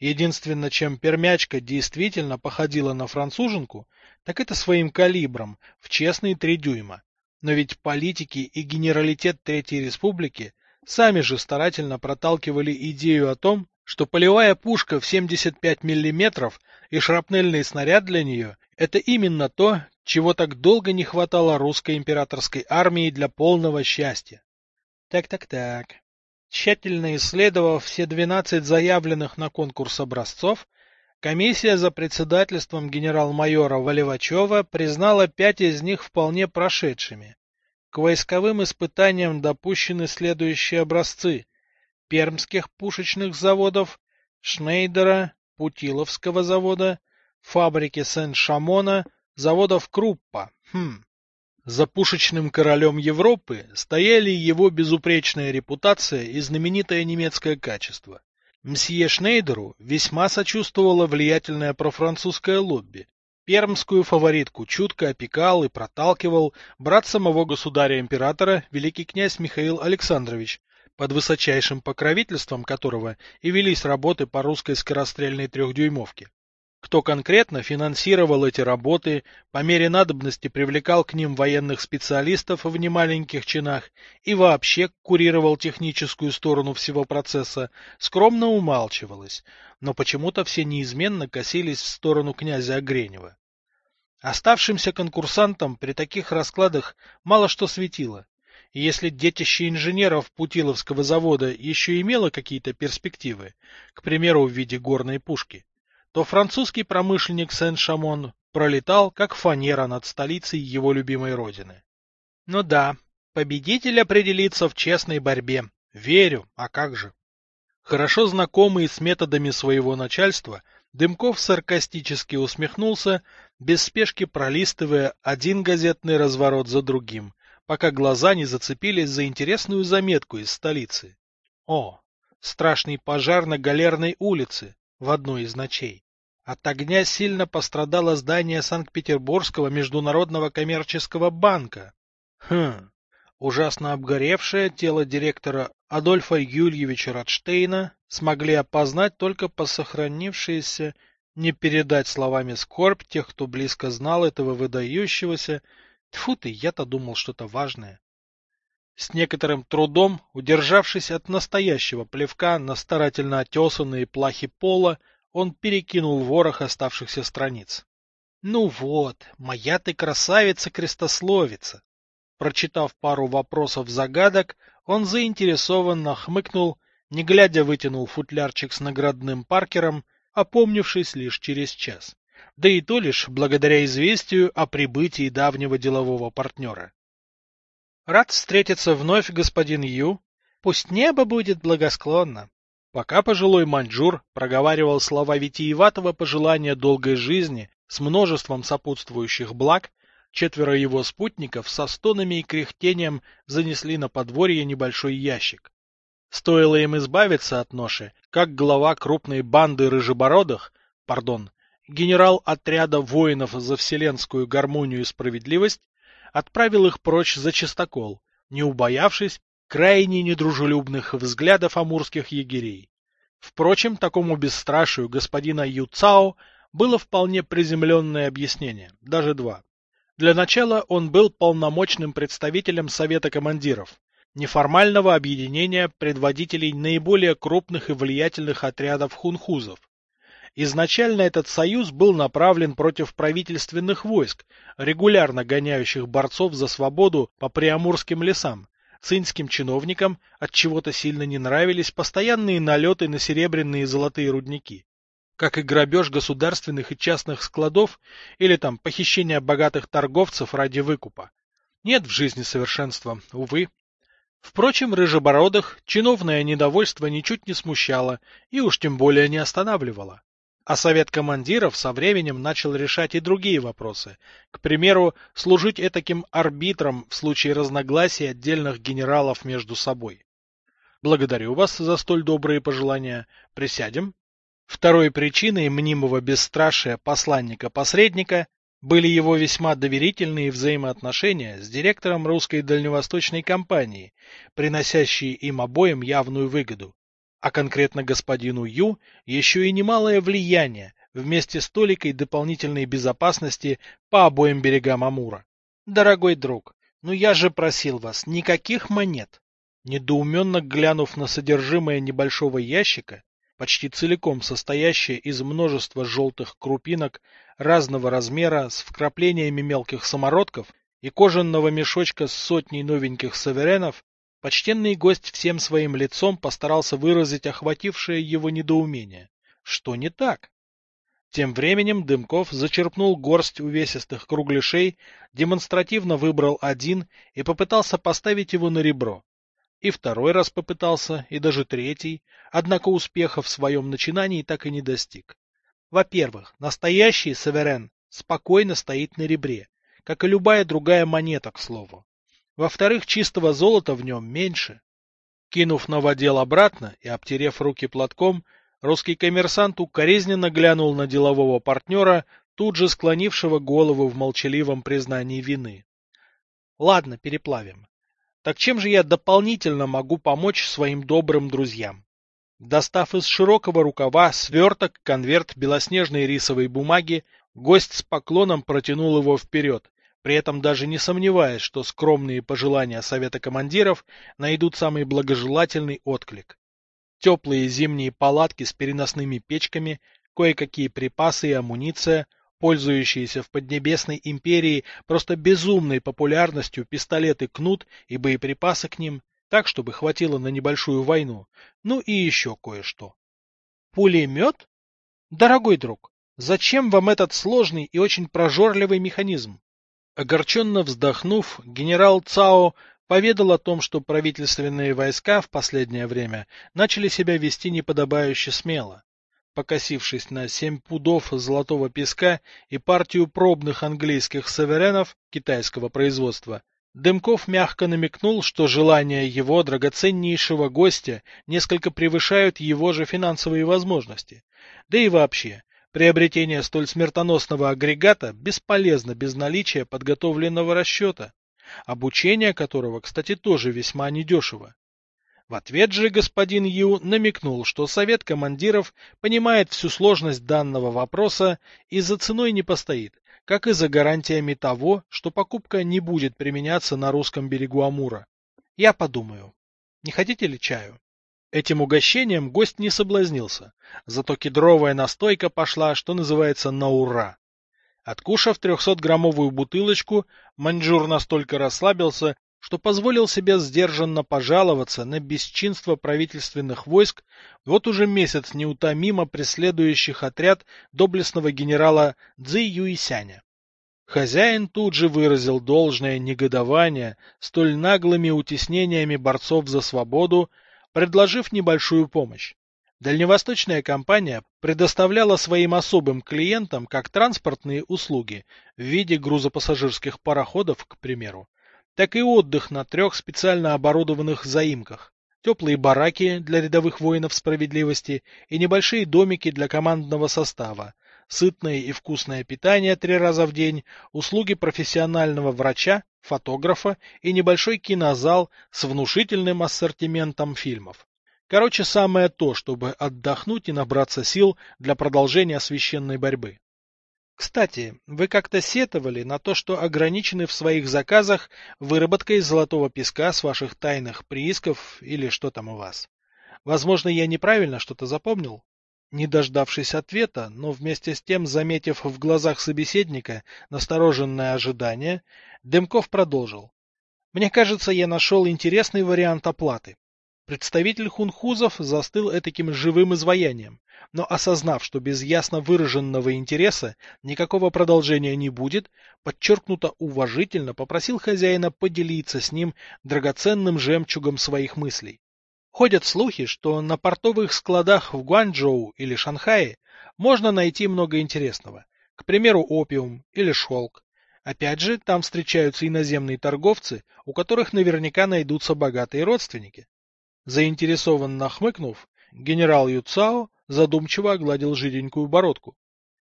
Единственное, чем пермячка действительно походила на француженку, так это своим калибром в честные три дюйма. Но ведь политики и генералитет Третьей Республики сами же старательно проталкивали идею о том, что полевая пушка в 75 мм и шрапнельный снаряд для нее – это именно то, чего так долго не хватало русской императорской армии для полного счастья. Так-так-так. Тщательно исследовав все 12 заявленных на конкурс образцов, комиссия за председательством генерал-майора Валивачева признала пять из них вполне прошедшими. К войсковым испытаниям допущены следующие образцы пермских пушечных заводов, Шнейдера, Путиловского завода, фабрики Сен-Шамона, заводов Круппа. Хм. За пушечным королем Европы стояли его безупречная репутация и знаменитое немецкое качество. Мсье Шнейдеру весьма сочувствовало влиятельное профранцузское лобби. Пермскую фаворитку чутко опекал и проталкивал брат самого государя-императора, великий князь Михаил Александрович, под высочайшим покровительством которого и велись работы по русской скорострельной трехдюймовке. Кто конкретно финансировал эти работы, по мере надобности привлекал к ним военных специалистов в немаленьких чинах и вообще курировал техническую сторону всего процесса, скромно умалчивалось, но почему-то все неизменно косились в сторону князя Огренева. Оставшимся конкурсантам при таких раскладах мало что светило. И если детище инженеров Путиловского завода еще имело какие-то перспективы, к примеру, в виде горной пушки, то французский промышленник Сен-Шамон пролетал, как фанера над столицей его любимой родины. Ну да, победитель определится в честной борьбе. Верю, а как же? Хорошо знакомый с методами своего начальства, Дымков саркастически усмехнулся, без спешки пролистывая один газетный разворот за другим, пока глаза не зацепились за интересную заметку из столицы. О, страшный пожар на Галерной улице, в одной из ночей. От огня сильно пострадало здание Санкт-Петербургского международного коммерческого банка. Хм, ужасно обгоревшее тело директора Адольфа Юльевича Радштейна смогли опознать только по сохранившейся, не передать словами скорбь тех, кто близко знал этого выдающегося. Тьфу ты, я-то думал что-то важное. С некоторым трудом, удержавшись от настоящего плевка на старательно отесанные плахи пола, он перекинул ворох оставшихся страниц. Ну вот, моя ты красавица-крестословица. Прочитав пару вопросов-загадок, он заинтересованно хмыкнул, не глядя вытянул футлярчик с наградным паркером, опомнившись лишь через час. Да и то лишь благодаря известию о прибытии давнего делового партнера. Рад встретиться вновь, господин Ю. Пусть небо будет благосклонно. Пока пожилой маньчжур проговаривал слова витиеватого пожелания долгой жизни с множеством сопутствующих благ, четверо его спутников со стонами и кряхтением занесли на подворье небольшой ящик. Стоило им избавиться от ноши, как глава крупной банды рыжебородых, пардон, генерал отряда воинов за вселенскую гармонию и справедливость, отправил их прочь за чистокол, не убоявшись крайне недружелюбных взглядов амурских егерей. Впрочем, такому бесстрашию господина Юцао было вполне приземленное объяснение, даже два. Для начала он был полномочным представителем Совета командиров, неформального объединения предводителей наиболее крупных и влиятельных отрядов хунхузов, Изначально этот союз был направлен против правительственных войск, регулярно гоняющих борцов за свободу по приамурским лесам. Цинским чиновникам от чего-то сильно не нравились постоянные налеты на серебряные и золотые рудники, как и грабеж государственных и частных складов или там похищение богатых торговцев ради выкупа. Нет в жизни совершенства, увы. Впрочем, рыжебородых чиновное недовольство ничуть не смущало и уж тем более не останавливало. А совет командиров со временем начал решать и другие вопросы. К примеру, служить этаким арбитром в случае разногласий отдельных генералов между собой. Благодарю вас за столь добрые пожелания. Присядем. Второй причиной мнимого бесстрашия посланника-посредника были его весьма доверительные взаимоотношения с директором русской дальневосточной компании, приносящие им обоим явную выгоду. А конкретно господину Ю еще и немалое влияние вместе с толикой дополнительной безопасности по обоим берегам Амура. Дорогой друг, ну я же просил вас, никаких монет. Недоуменно глянув на содержимое небольшого ящика, почти целиком состоящее из множества желтых крупинок разного размера с вкраплениями мелких самородков и кожаного мешочка с сотней новеньких саверенов, почтенный гость всем своим лицом постарался выразить охватившее его недоумение. Что не так? Тем временем Дымков зачерпнул горсть увесистых кругляшей, демонстративно выбрал один и попытался поставить его на ребро. И второй раз попытался, и даже третий, однако успеха в своем начинании так и не достиг. Во-первых, настоящий Саверен спокойно стоит на ребре, как и любая другая монета, к слову. Во-вторых, чистого золота в нем меньше. Кинув новодел обратно и обтерев руки платком, русский коммерсант укоризненно глянул на делового партнера, тут же склонившего голову в молчаливом признании вины. Ладно, переплавим. Так чем же я дополнительно могу помочь своим добрым друзьям? Достав из широкого рукава сверток, конверт белоснежной рисовой бумаги, гость с поклоном протянул его вперед, при этом даже не сомневаясь, что скромные пожелания совета командиров найдут самый благожелательный отклик. Теплые зимние палатки с переносными печками, кое-какие припасы и амуниция, пользующиеся в Поднебесной империи просто безумной популярностью пистолеты кнут и боеприпасы к ним, так, чтобы хватило на небольшую войну, ну и еще кое-что. Пулемет? Дорогой друг, зачем вам этот сложный и очень прожорливый механизм? Огорченно вздохнув, генерал Цао поведал о том, что правительственные войска в последнее время начали себя вести неподобающе смело покосившись на семь пудов золотого песка и партию пробных английских саверенов китайского производства, Дымков мягко намекнул, что желания его драгоценнейшего гостя несколько превышают его же финансовые возможности. Да и вообще, приобретение столь смертоносного агрегата бесполезно без наличия подготовленного расчета, обучение которого, кстати, тоже весьма недешево. В ответ же господин Ю намекнул, что совет командиров понимает всю сложность данного вопроса и за ценой не постоит, как и за гарантиями того, что покупка не будет применяться на русском берегу Амура. Я подумаю. Не хотите ли чаю? Этим угощением гость не соблазнился, зато кедровая настойка пошла, что называется, на ура. Откушав трехсотграммовую бутылочку, маньчжур настолько расслабился, что позволил себе сдержанно пожаловаться на бесчинство правительственных войск, вот уже месяц неутомимо преследующих отряд доблестного генерала Цзи Юисяня. Хозяин тут же выразил должное негодование столь наглыми утеснениями борцов за свободу, предложив небольшую помощь. Дальневосточная компания предоставляла своим особым клиентам как транспортные услуги в виде грузопассажирских пароходов, к примеру, так и отдых на трех специально оборудованных заимках, теплые бараки для рядовых воинов справедливости и небольшие домики для командного состава, сытное и вкусное питание три раза в день, услуги профессионального врача, фотографа и небольшой кинозал с внушительным ассортиментом фильмов. Короче, самое то, чтобы отдохнуть и набраться сил для продолжения священной борьбы. Кстати, вы как-то сетовали на то, что ограничены в своих заказах выработкой золотого песка с ваших тайных приисков или что там у вас. Возможно, я неправильно что-то запомнил? Не дождавшись ответа, но вместе с тем заметив в глазах собеседника настороженное ожидание, Дымков продолжил. Мне кажется, я нашел интересный вариант оплаты. Представитель хунхузов застыл этаким живым изваянием, но осознав, что без ясно выраженного интереса никакого продолжения не будет, подчеркнуто уважительно попросил хозяина поделиться с ним драгоценным жемчугом своих мыслей. Ходят слухи, что на портовых складах в Гуанчжоу или Шанхае можно найти много интересного. К примеру, опиум или шелк. Опять же, там встречаются иноземные торговцы, у которых наверняка найдутся богатые родственники. Заинтересованно хмыкнув, генерал Юцао задумчиво огладил жиденькую бородку.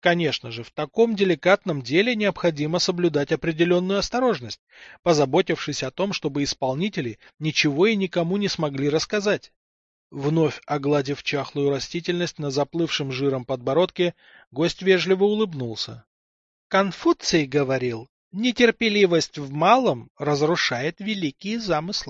Конечно же, в таком деликатном деле необходимо соблюдать определенную осторожность, позаботившись о том, чтобы исполнители ничего и никому не смогли рассказать. Вновь огладив чахлую растительность на заплывшем жиром подбородке, гость вежливо улыбнулся. Конфуций говорил, нетерпеливость в малом разрушает великие замыслы.